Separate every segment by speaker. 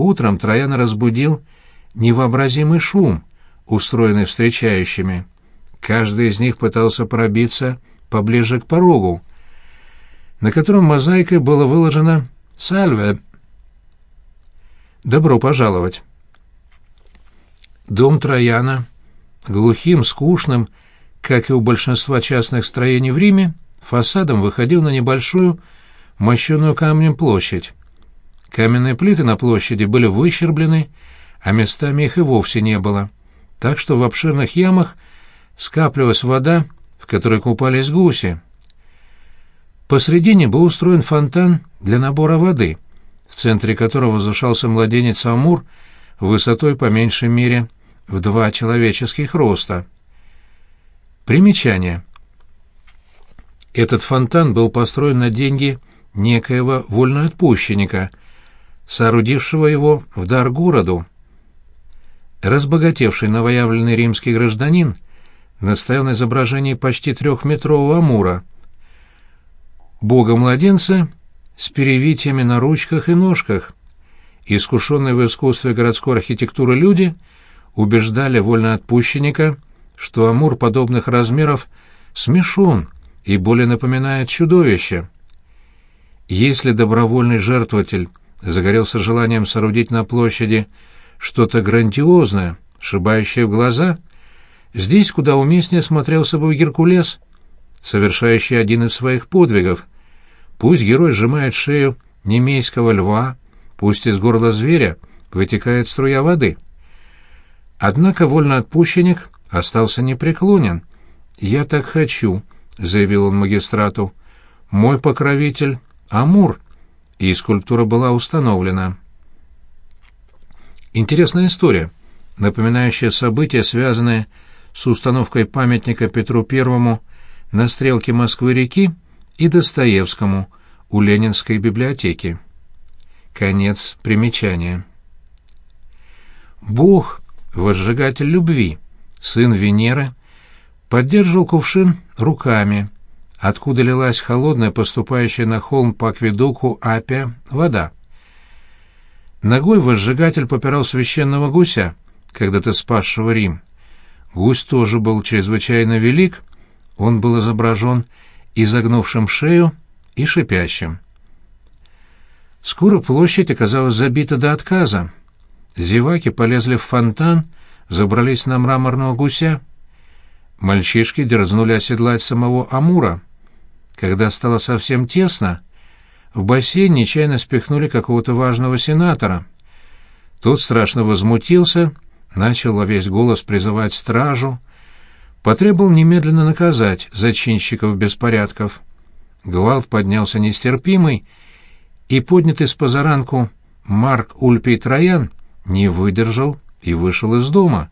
Speaker 1: Утром Трояна разбудил невообразимый шум, устроенный встречающими. Каждый из них пытался пробиться поближе к порогу, на котором мозаикой было выложено «Сальве». «Добро пожаловать». Дом Трояна, глухим, скучным, как и у большинства частных строений в Риме, фасадом выходил на небольшую, мощенную камнем площадь. Каменные плиты на площади были выщерблены, а местами их и вовсе не было, так что в обширных ямах скапливалась вода, в которой купались гуси. Посредине был устроен фонтан для набора воды, в центре которого возвышался младенец Амур высотой по меньшей мере в два человеческих роста. Примечание. Этот фонтан был построен на деньги некоего вольноотпущенника, соорудившего его в дар городу. Разбогатевший новоявленный римский гражданин настоял на изображении почти трехметрового амура, бога-младенца с перевитиями на ручках и ножках. Искушенные в искусстве городской архитектуры люди убеждали вольноотпущенника, что амур подобных размеров смешон и более напоминает чудовище. Если добровольный жертвователь загорелся желанием соорудить на площади что-то грандиозное, шибающее в глаза, здесь куда уместнее смотрелся бы Геркулес, совершающий один из своих подвигов. Пусть герой сжимает шею немейского льва, пусть из горла зверя вытекает струя воды. Однако вольноотпущенник остался непреклонен. «Я так хочу», — заявил он магистрату. «Мой покровитель — Амур» и скульптура была установлена. Интересная история, напоминающая события, связанные с установкой памятника Петру Первому на стрелке Москвы-реки и Достоевскому у Ленинской библиотеки. Конец примечания. Бог, возжигатель любви, сын Венеры, поддерживал кувшин руками – откуда лилась холодная, поступающая на холм по акведуку Апия, вода. Ногой возжигатель попирал священного гуся, когда-то спасшего Рим. Гусь тоже был чрезвычайно велик, он был изображен изогнувшим шею и шипящим. Скоро площадь оказалась забита до отказа. Зеваки полезли в фонтан, забрались на мраморного гуся. Мальчишки дерзнули оседлать самого Амура — когда стало совсем тесно, в бассейн нечаянно спихнули какого-то важного сенатора. Тот страшно возмутился, начал во весь голос призывать стражу, потребовал немедленно наказать зачинщиков беспорядков. Гвалт поднялся нестерпимый, и поднятый с позаранку Марк Ульпий Троян не выдержал и вышел из дома.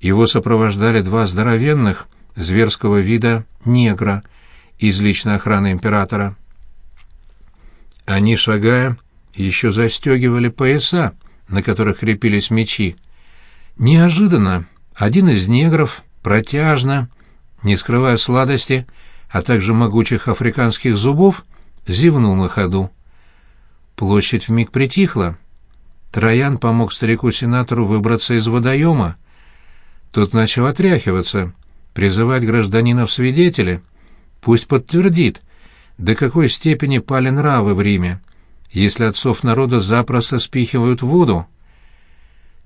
Speaker 1: Его сопровождали два здоровенных, зверского вида негра — из личной охраны императора. Они, шагая, еще застегивали пояса, на которых крепились мечи. Неожиданно один из негров протяжно, не скрывая сладости, а также могучих африканских зубов, зевнул на ходу. Площадь вмиг притихла. Троян помог старику-сенатору выбраться из водоема. Тот начал отряхиваться, призывать гражданина в свидетели — Пусть подтвердит, до какой степени пали нравы в Риме, если отцов народа запросто спихивают в воду.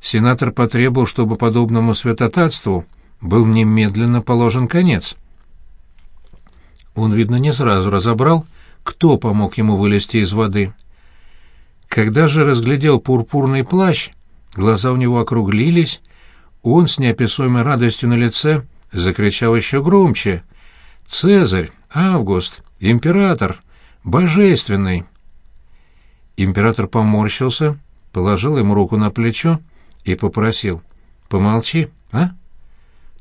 Speaker 1: Сенатор потребовал, чтобы подобному святотатству был немедленно положен конец. Он, видно, не сразу разобрал, кто помог ему вылезти из воды. Когда же разглядел пурпурный плащ, глаза у него округлились, он с неописуемой радостью на лице закричал еще громче — Цезарь, Август, император, божественный. Император поморщился, положил ему руку на плечо и попросил, «Помолчи, а?»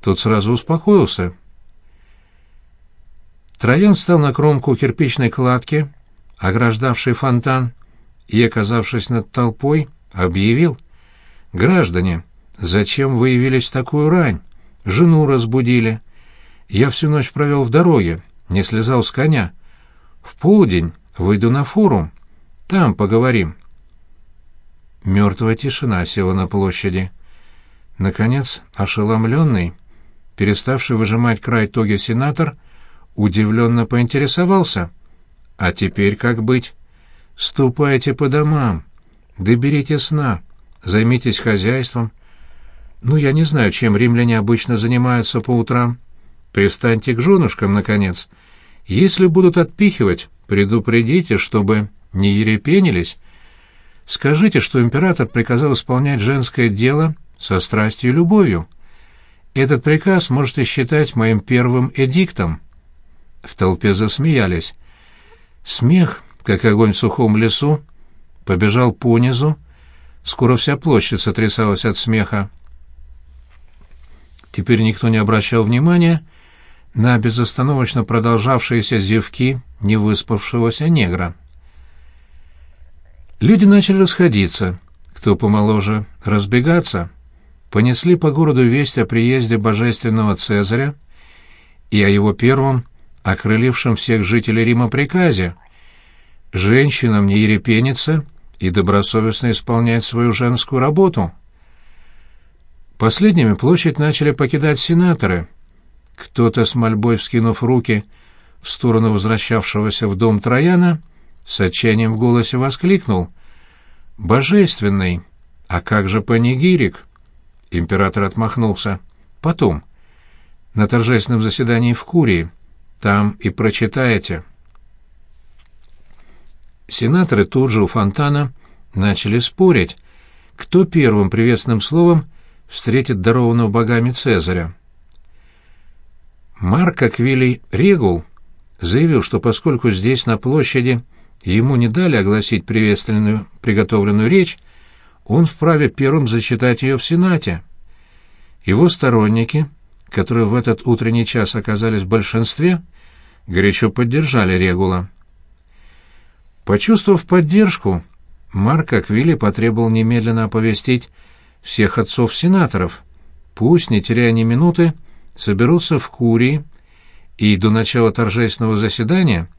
Speaker 1: Тот сразу успокоился. Троян встал на кромку кирпичной кладки, ограждавшей фонтан, и, оказавшись над толпой, объявил, «Граждане, зачем вы явились в такую рань? Жену разбудили». Я всю ночь провел в дороге, не слезал с коня. В полдень выйду на форум. Там поговорим. Мертвая тишина села на площади. Наконец, ошеломленный, переставший выжимать край тоги сенатор, удивленно поинтересовался. «А теперь как быть? Ступайте по домам, доберите сна, займитесь хозяйством. Ну, я не знаю, чем римляне обычно занимаются по утрам. Пристаньте к женушкам, наконец. Если будут отпихивать, предупредите, чтобы не ерепенились. Скажите, что император приказал исполнять женское дело со страстью и любовью. Этот приказ можете считать моим первым эдиктом». В толпе засмеялись. Смех, как огонь в сухом лесу, побежал понизу. Скоро вся площадь сотрясалась от смеха. Теперь никто не обращал внимания на безостановочно продолжавшиеся зевки невыспавшегося негра. Люди начали расходиться, кто помоложе, разбегаться, понесли по городу весть о приезде божественного Цезаря и о его первом, окрылившем всех жителей Рима приказе, женщинам не ерепениться и добросовестно исполнять свою женскую работу. Последними площадь начали покидать сенаторы. Кто-то с мольбой вскинув руки в сторону возвращавшегося в дом Трояна, с отчаянием в голосе воскликнул. «Божественный! А как же панигирик?» Император отмахнулся. «Потом. На торжественном заседании в Курии. Там и прочитаете». Сенаторы тут же у фонтана начали спорить, кто первым приветственным словом встретит дарованного богами Цезаря. Марк Аквилий Регул заявил, что поскольку здесь, на площади, ему не дали огласить приветственную приготовленную речь, он вправе первым зачитать ее в Сенате. Его сторонники, которые в этот утренний час оказались в большинстве, горячо поддержали Регула. Почувствовав поддержку, Марк Аквили потребовал немедленно оповестить всех отцов-сенаторов, пусть, не теряя ни минуты, соберутся в Курии и до начала торжественного заседания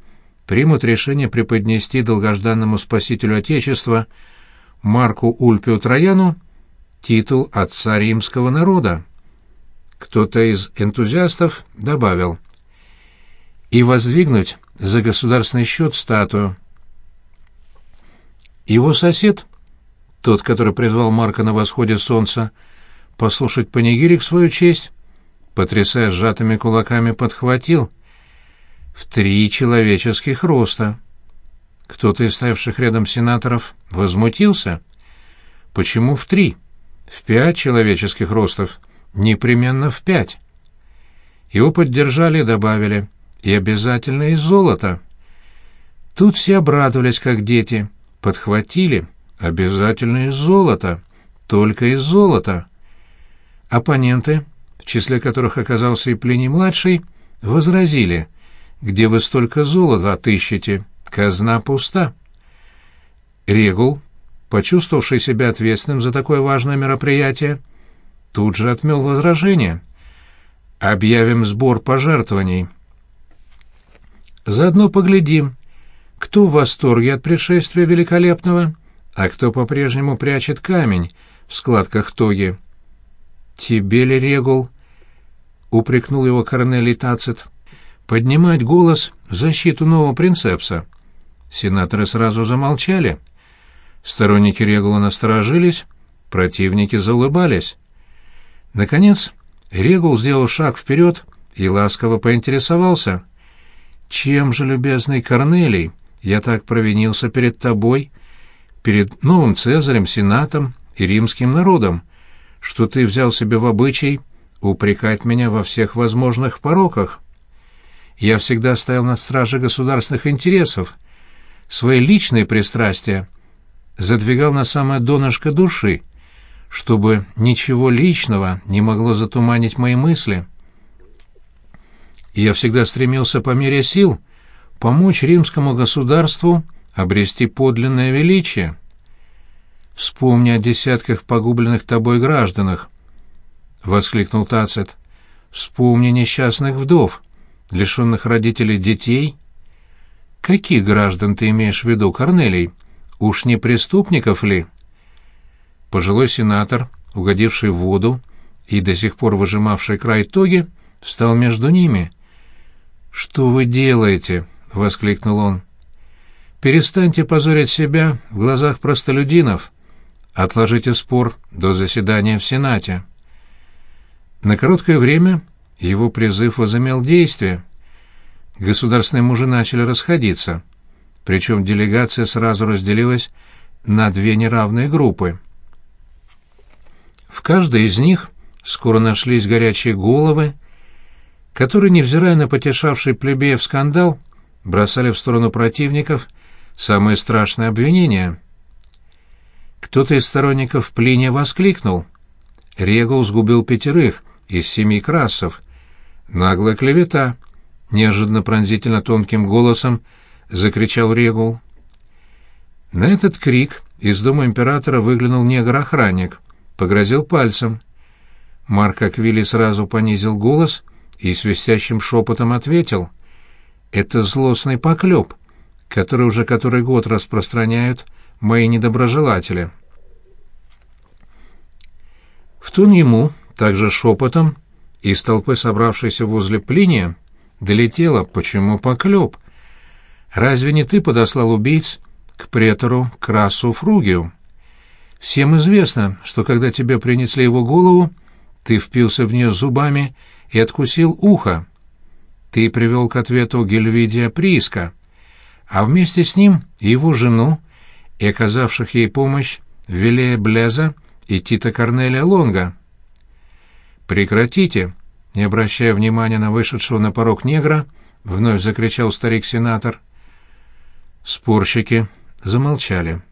Speaker 1: примут решение преподнести долгожданному спасителю Отечества Марку Ульпию Трояну титул отца римского народа. Кто-то из энтузиастов добавил «и воздвигнуть за государственный счет статую». Его сосед, тот, который призвал Марка на восходе солнца послушать панигирик в свою честь, потрясая сжатыми кулаками, подхватил в три человеческих роста. Кто-то из ставших рядом сенаторов возмутился. Почему в три? В пять человеческих ростов. Непременно в пять. Его поддержали и добавили. И обязательно из золота. Тут все обрадовались, как дети. Подхватили. Обязательно из золота. Только из золота. Оппоненты, в числе которых оказался и Плиний-младший, возразили. «Где вы столько золота отыщете? Казна пуста». Регул почувствовавший себя ответственным за такое важное мероприятие, тут же отмел возражение. «Объявим сбор пожертвований». «Заодно поглядим, кто в восторге от пришествия великолепного, а кто по-прежнему прячет камень в складках тоги». «Тебе ли, Регул?» — упрекнул его Корнелий Тацит. «Поднимать голос в защиту нового принцепса». Сенаторы сразу замолчали — Сторонники Регула насторожились, противники заулыбались. Наконец, Регул сделал шаг вперед и ласково поинтересовался. «Чем же, любезный Корнелий, я так провинился перед тобой, перед новым Цезарем, Сенатом и римским народом, что ты взял себе в обычай упрекать меня во всех возможных пороках? Я всегда стоял на страже государственных интересов. Свои личные пристрастия задвигал на самое донышко души, чтобы ничего личного не могло затуманить мои мысли. Я всегда стремился по мере сил помочь римскому государству обрести подлинное величие. Вспомни о десятках погубленных тобой гражданах, — воскликнул Тацет. Вспомни несчастных вдов, лишенных родителей детей. Каких граждан ты имеешь в виду, Корнелий? — Уж не преступников ли? Пожилой сенатор, угодивший в воду и до сих пор выжимавший край тоги, встал между ними. «Что вы делаете?» — воскликнул он. «Перестаньте позорить себя в глазах простолюдинов. Отложите спор до заседания в Сенате». На короткое время его призыв возымел действие. Государственные мужи начали расходиться, причем делегация сразу разделилась на две неравные группы. В каждой из них скоро нашлись горячие головы, которые, невзирая на потешавший плебеев скандал, бросали в сторону противников самые страшные обвинения. Кто-то из сторонников Плиния воскликнул. Регул сгубил пятерых из семи красов. Наглая клевета, неожиданно пронзительно тонким голосом закричал Регул. На этот крик из дома императора выглянул негр-охранник, погрозил пальцем. Марк Аквили сразу понизил голос и свистящим шепотом ответил. «Это злостный поклеп, который уже который год распространяют мои недоброжелатели». В тон ему, также шепотом, из толпы, собравшейся возле Плиния, долетело, почему поклеп. «Разве не ты подослал убийц к претору Красу Фругию?» Всем известно, что когда тебе принесли его голову, ты впился в нее зубами и откусил ухо. Ты привел к ответу Гельвидия Прииска, а вместе с ним его жену и оказавших ей помощь Велея Блеза и Тита Корнелия Лонга. «Прекратите!» — не обращая внимания на вышедшего на порог негра, вновь закричал старик-сенатор. Спорщики замолчали.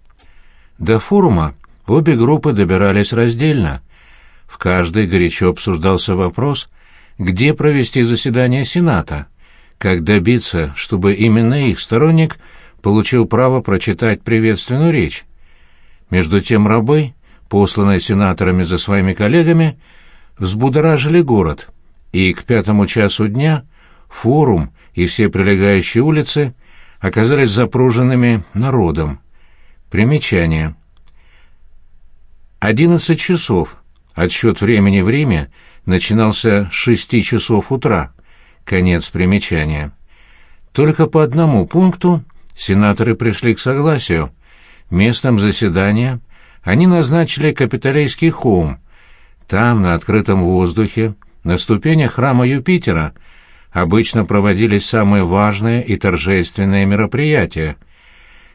Speaker 1: До форума Обе группы добирались раздельно. В каждой горячо обсуждался вопрос, где провести заседание Сената, как добиться, чтобы именно их сторонник получил право прочитать приветственную речь. Между тем рабы, посланные сенаторами за своими коллегами, взбудоражили город, и к пятому часу дня форум и все прилегающие улицы оказались запруженными народом. Примечание. Одиннадцать часов. Отсчет времени в Риме начинался с шести часов утра. Конец примечания. Только по одному пункту сенаторы пришли к согласию. Местом заседания они назначили капитолийский холм. Там, на открытом воздухе, на ступенях храма Юпитера, обычно проводились самые важные и торжественные мероприятия.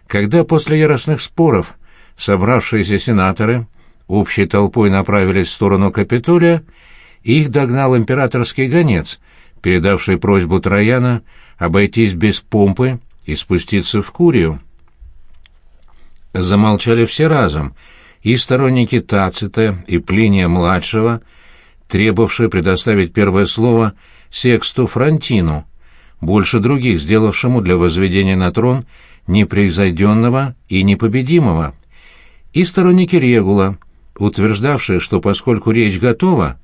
Speaker 1: Когда после яростных споров собравшиеся сенаторы общей толпой направились в сторону Капитолия, их догнал императорский гонец, передавший просьбу Трояна обойтись без помпы и спуститься в Курию. Замолчали все разом, и сторонники Тацита и Плиния-младшего, требовавшие предоставить первое слово Сексту Фронтину, больше других сделавшему для возведения на трон непревзойденного и непобедимого, и сторонники Регула, утверждавшая, что поскольку речь готова,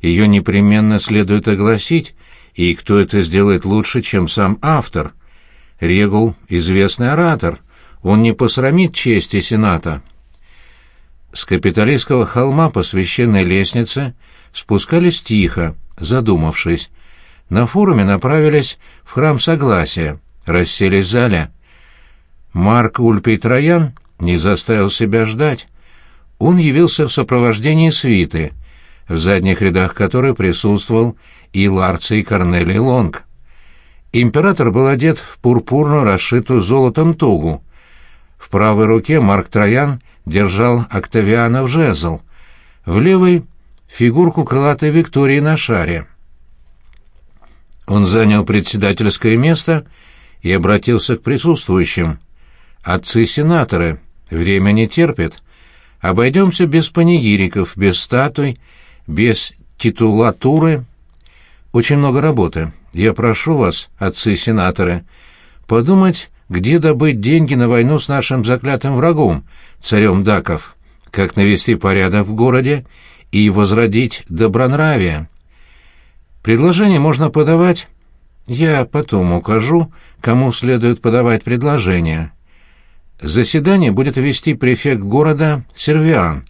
Speaker 1: ее непременно следует огласить, и кто это сделает лучше, чем сам автор. Регул — известный оратор, он не посрамит чести Сената. С капиталистского холма по священной лестнице спускались тихо, задумавшись. На форуме направились в храм Согласия, расселись в зале. Марк Ульпий Троян не заставил себя ждать он явился в сопровождении свиты, в задних рядах которой присутствовал и Ларций Корнелий Лонг. Император был одет в пурпурную, расшитую золотом тугу. В правой руке Марк Троян держал Октавианов жезл, в левой — фигурку крылатой Виктории на шаре. Он занял председательское место и обратился к присутствующим. «Отцы-сенаторы, время не терпит. Обойдемся без панигириков, без статуй, без титулатуры. Очень много работы. Я прошу вас, отцы-сенаторы, подумать, где добыть деньги на войну с нашим заклятым врагом, царем Даков, как навести порядок в городе и возродить добронравие. Предложение можно подавать... Я потом укажу, кому следует подавать предложение. Заседание будет вести префект города Сервиан.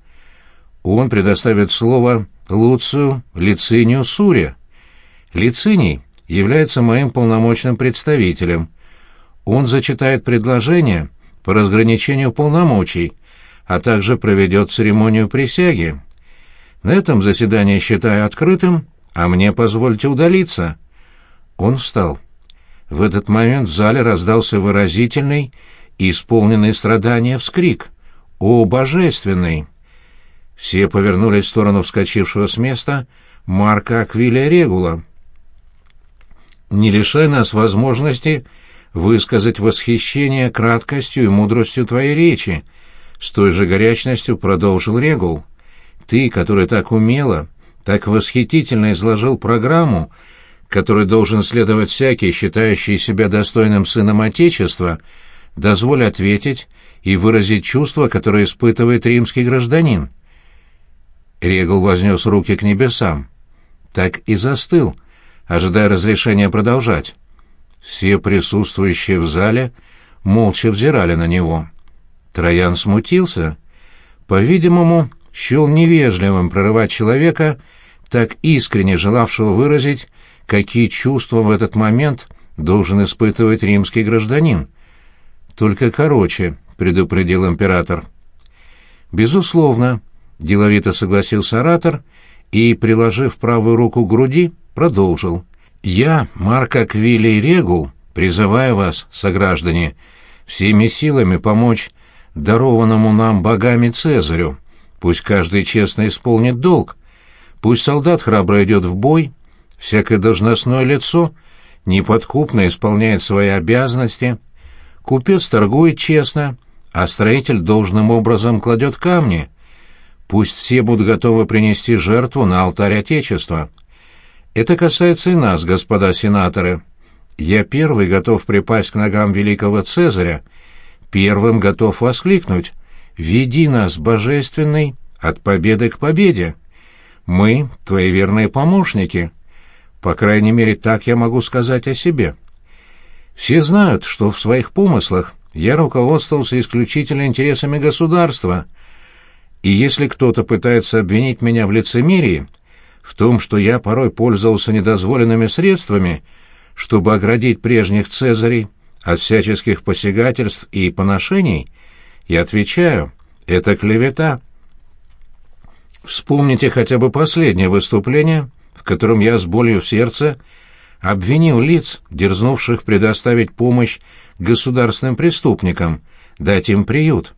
Speaker 1: он предоставит слово Луцию Лицинию Суре. Лициний является моим полномочным представителем. Он зачитает предложение по разграничению полномочий, а также проведет церемонию присяги. На этом заседание считаю открытым, а мне позвольте удалиться». Он встал. В этот момент в зале раздался выразительный исполненный страдания вскрик. «О, божественный!» Все повернулись в сторону вскочившего с места Марка Аквилия Регула. «Не лишай нас возможности высказать восхищение краткостью и мудростью твоей речи», — с той же горячностью продолжил Регул. «Ты, который так умело, так восхитительно изложил программу, которой должен следовать всякий, считающий себя достойным сыном Отечества, дозволь ответить и выразить чувства, которые испытывает римский гражданин». Регул вознес руки к небесам. Так и застыл, ожидая разрешения продолжать. Все присутствующие в зале молча взирали на него. Троян смутился. По-видимому, счел невежливым прорывать человека, так искренне желавшего выразить, какие чувства в этот момент должен испытывать римский гражданин. «Только короче», — предупредил император. «Безусловно», — деловито согласился оратор и, приложив правую руку к груди, продолжил. «Я, Марк Аквилий Регул, призываю вас, сограждане, всеми силами помочь дарованному нам богами Цезарю. Пусть каждый честно исполнит долг. Пусть солдат храбро идет в бой, всякое должностное лицо неподкупно исполняет свои обязанности, купец торгует честно, а строитель должным образом кладет камни. Пусть все будут готовы принести жертву на алтарь Отечества. Это касается и нас, господа сенаторы. Я первый готов припасть к ногам великого Цезаря, первым готов воскликнуть «Веди нас, божественный, от победы к победе! Мы — твои верные помощники!» По крайней мере, так я могу сказать о себе. Все знают, что в своих помыслах я руководствовался исключительно интересами государства, и если кто-то пытается обвинить меня в лицемерии, в том, что я порой пользовался недозволенными средствами, чтобы оградить прежних цезарей от всяческих посягательств и поношений, я отвечаю, это клевета. Вспомните хотя бы последнее выступление, в котором я с болью в сердце обвинил лиц, дерзнувших предоставить помощь государственным преступникам, дать им приют.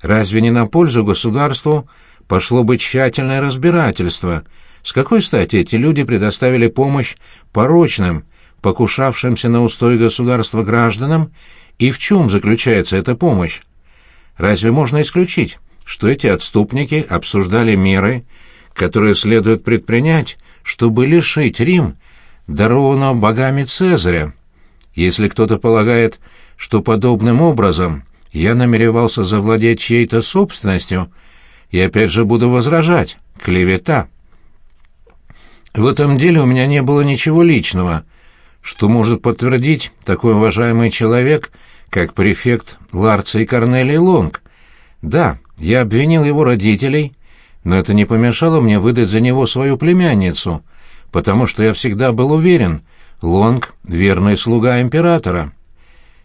Speaker 1: Разве не на пользу государству пошло бы тщательное разбирательство, с какой стати эти люди предоставили помощь порочным, покушавшимся на устой государства гражданам, и в чем заключается эта помощь? Разве можно исключить, что эти отступники обсуждали меры, которые следует предпринять, чтобы лишить Рим дарованного богами Цезаря? Если кто-то полагает, что подобным образом я намеревался завладеть чьей-то собственностью, я опять же буду возражать. Клевета. В этом деле у меня не было ничего личного — что может подтвердить такой уважаемый человек, как префект Ларций Корнелий Лонг. Да, я обвинил его родителей, но это не помешало мне выдать за него свою племянницу, потому что я всегда был уверен, Лонг — верный слуга императора.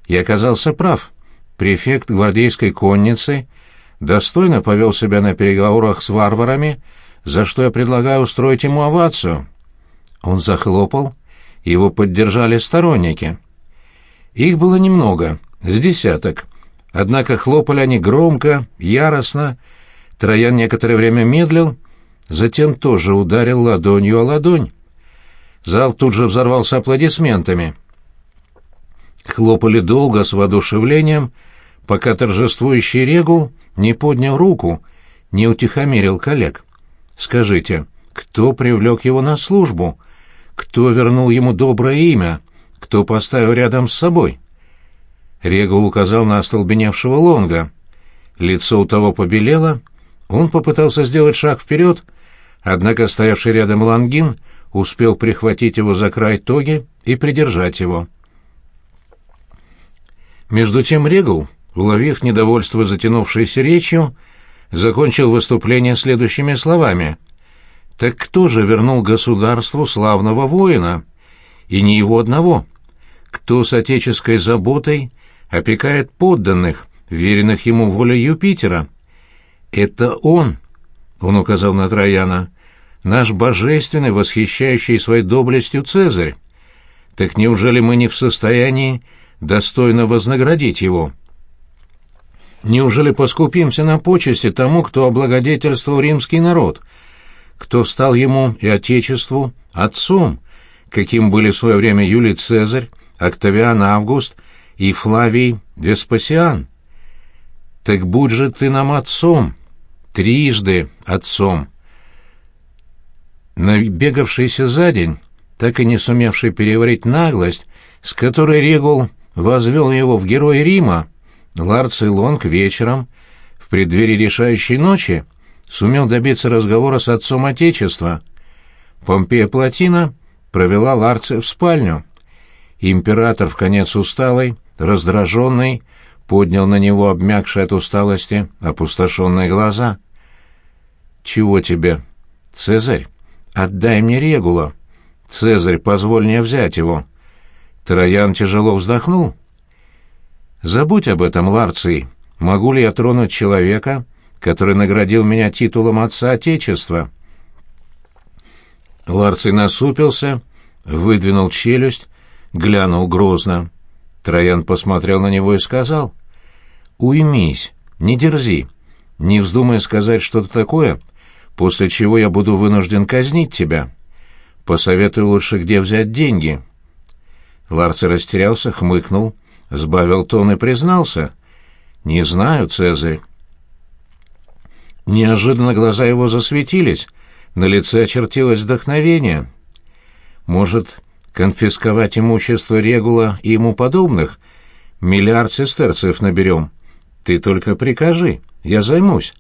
Speaker 1: Я оказался прав. Префект гвардейской конницы достойно повел себя на переговорах с варварами, за что я предлагаю устроить ему овацию. Он захлопал, его поддержали сторонники. Их было немного, с десяток. Однако хлопали они громко, яростно. Троян некоторое время медлил, затем тоже ударил ладонью о ладонь. Зал тут же взорвался аплодисментами. Хлопали долго, с воодушевлением, пока торжествующий Регул не поднял руку, не утихомирил коллег. «Скажите, кто привлек его на службу?» Кто вернул ему доброе имя? Кто поставил рядом с собой? Регул указал на остолбеневшего Лонга. Лицо у того побелело. Он попытался сделать шаг вперед, однако стоявший рядом Лангин успел прихватить его за край тоги и придержать его. Между тем Регул, уловив недовольство затянувшейся речью, закончил выступление следующими словами. «Так кто же вернул государству славного воина? И не его одного. Кто с отеческой заботой опекает подданных, веренных ему воле Юпитера? Это он, — он указал на Трояна, — наш божественный, восхищающий своей доблестью Цезарь. Так неужели мы не в состоянии достойно вознаградить его?» Неужели поскупимся на почести тому, кто облагодетельствовал римский народ, кто стал ему и отечеству отцом, каким были в свое время Юлий Цезарь, Октавиан Август и Флавий Веспасиан? Так будь же ты нам отцом, трижды отцом. Набегавшийся за день, так и не сумевший переварить наглость, с которой Регул возвел его в героя Рима, Ларций Лонг вечером, в преддверии решающей ночи, сумел добиться разговора с отцом Отечества. Помпея Платина провела Ларция в спальню. Император, в конец усталый, раздраженный, поднял на него обмякшие от усталости опустошенные глаза. «Чего тебе?» «Цезарь, отдай мне Регула. Цезарь, позволь мне взять его». Троян тяжело вздохнул. Забудь об этом, Ларций. Могу ли я тронуть человека, который наградил меня титулом отца Отечества?» Ларций насупился, выдвинул челюсть, глянул грозно. Троян посмотрел на него и сказал, «Уймись, не дерзи, не вздумай сказать что-то такое, после чего я буду вынужден казнить тебя. Посоветуй лучше, где взять деньги». Ларций растерялся, хмыкнул, сбавил тон и признался. «Не знаю, Цезарь». Неожиданно глаза его засветились, на лице очертилось вдохновение. «Может, конфисковать имущество Регула и ему подобных? Миллиард сестерцев наберем. Ты только прикажи, я займусь».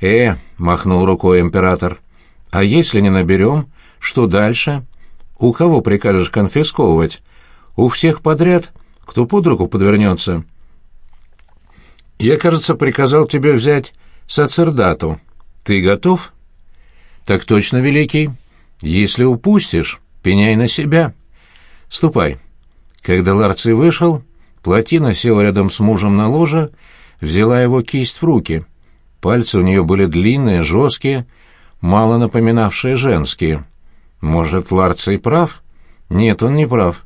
Speaker 1: «Э», — махнул рукой император, — «а если не наберем, что дальше? У кого прикажешь конфисковывать? У всех подряд кто под руку подвернется. Я, кажется, приказал тебе взять сацердату. Ты готов? Так точно, великий. Если упустишь, пеняй на себя. Ступай. Когда Ларций вышел, Плотина села рядом с мужем на ложе, взяла его кисть в руки. Пальцы у нее были длинные, жесткие, мало напоминавшие женские. Может, Ларций прав? Нет, он не прав.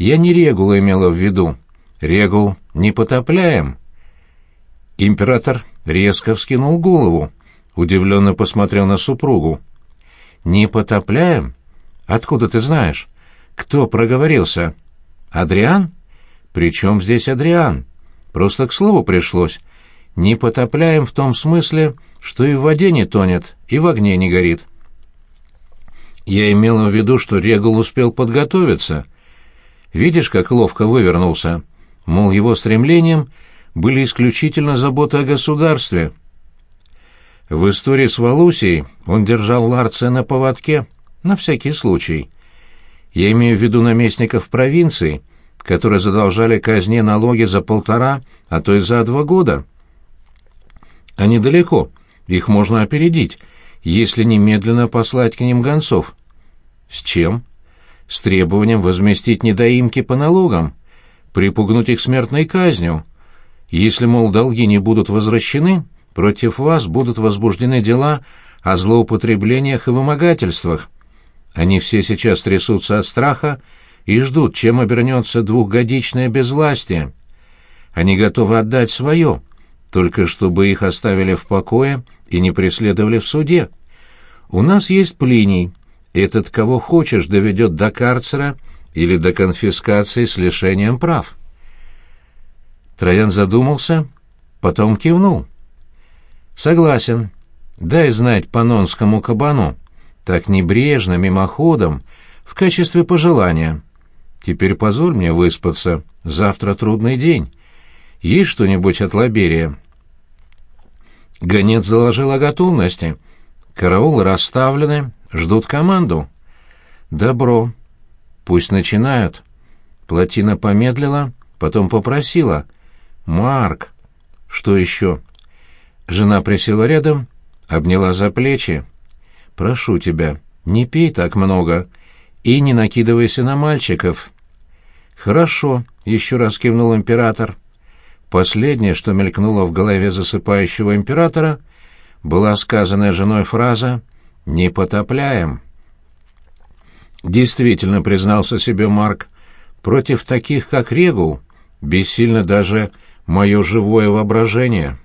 Speaker 1: Я не Регула имела в виду. Регул не потопляем. Император резко вскинул голову, удивленно посмотрел на супругу. «Не потопляем? Откуда ты знаешь? Кто проговорился? Адриан? Причем здесь Адриан? Просто к слову пришлось. Не потопляем в том смысле, что и в воде не тонет, и в огне не горит». Я имела в виду, что Регул успел подготовиться — Видишь, как ловко вывернулся? Мол, его стремлением были исключительно заботы о государстве. В истории с Валусией он держал Ларция на поводке, на всякий случай. Я имею в виду наместников провинции, которые задолжали казне налоги за полтора, а то и за два года. Они далеко, их можно опередить, если немедленно послать к ним гонцов. С чем? С требованием возместить недоимки по налогам, припугнуть их смертной казнью. Если, мол, долги не будут возвращены, против вас будут возбуждены дела о злоупотреблениях и вымогательствах. Они все сейчас трясутся от страха и ждут, чем обернется двухгодичное безвластие. Они готовы отдать свое, только чтобы их оставили в покое и не преследовали в суде. У нас есть Плиний, этот кого хочешь доведет до карцера или до конфискации с лишением прав. Троян задумался, потом кивнул. «Согласен. Дай знать панонскому кабану, так небрежно, мимоходом, в качестве пожелания. Теперь позволь мне выспаться, завтра трудный день. Есть что-нибудь от Лаберия?» Гонец заложил о готовности. Караулы расставлены, Ждут команду. Добро. Пусть начинают. Плотина помедлила, потом попросила. Марк. Что еще? Жена присела рядом, обняла за плечи. «Прошу тебя, не пей так много и не накидывайся на мальчиков». «Хорошо», — еще раз кивнул император. Последнее, что мелькнуло в голове засыпающего императора, была сказанная женой фраза «Не потопляем». Действительно, признался себе Марк, против таких, как Регул, бессильно даже мое живое воображение.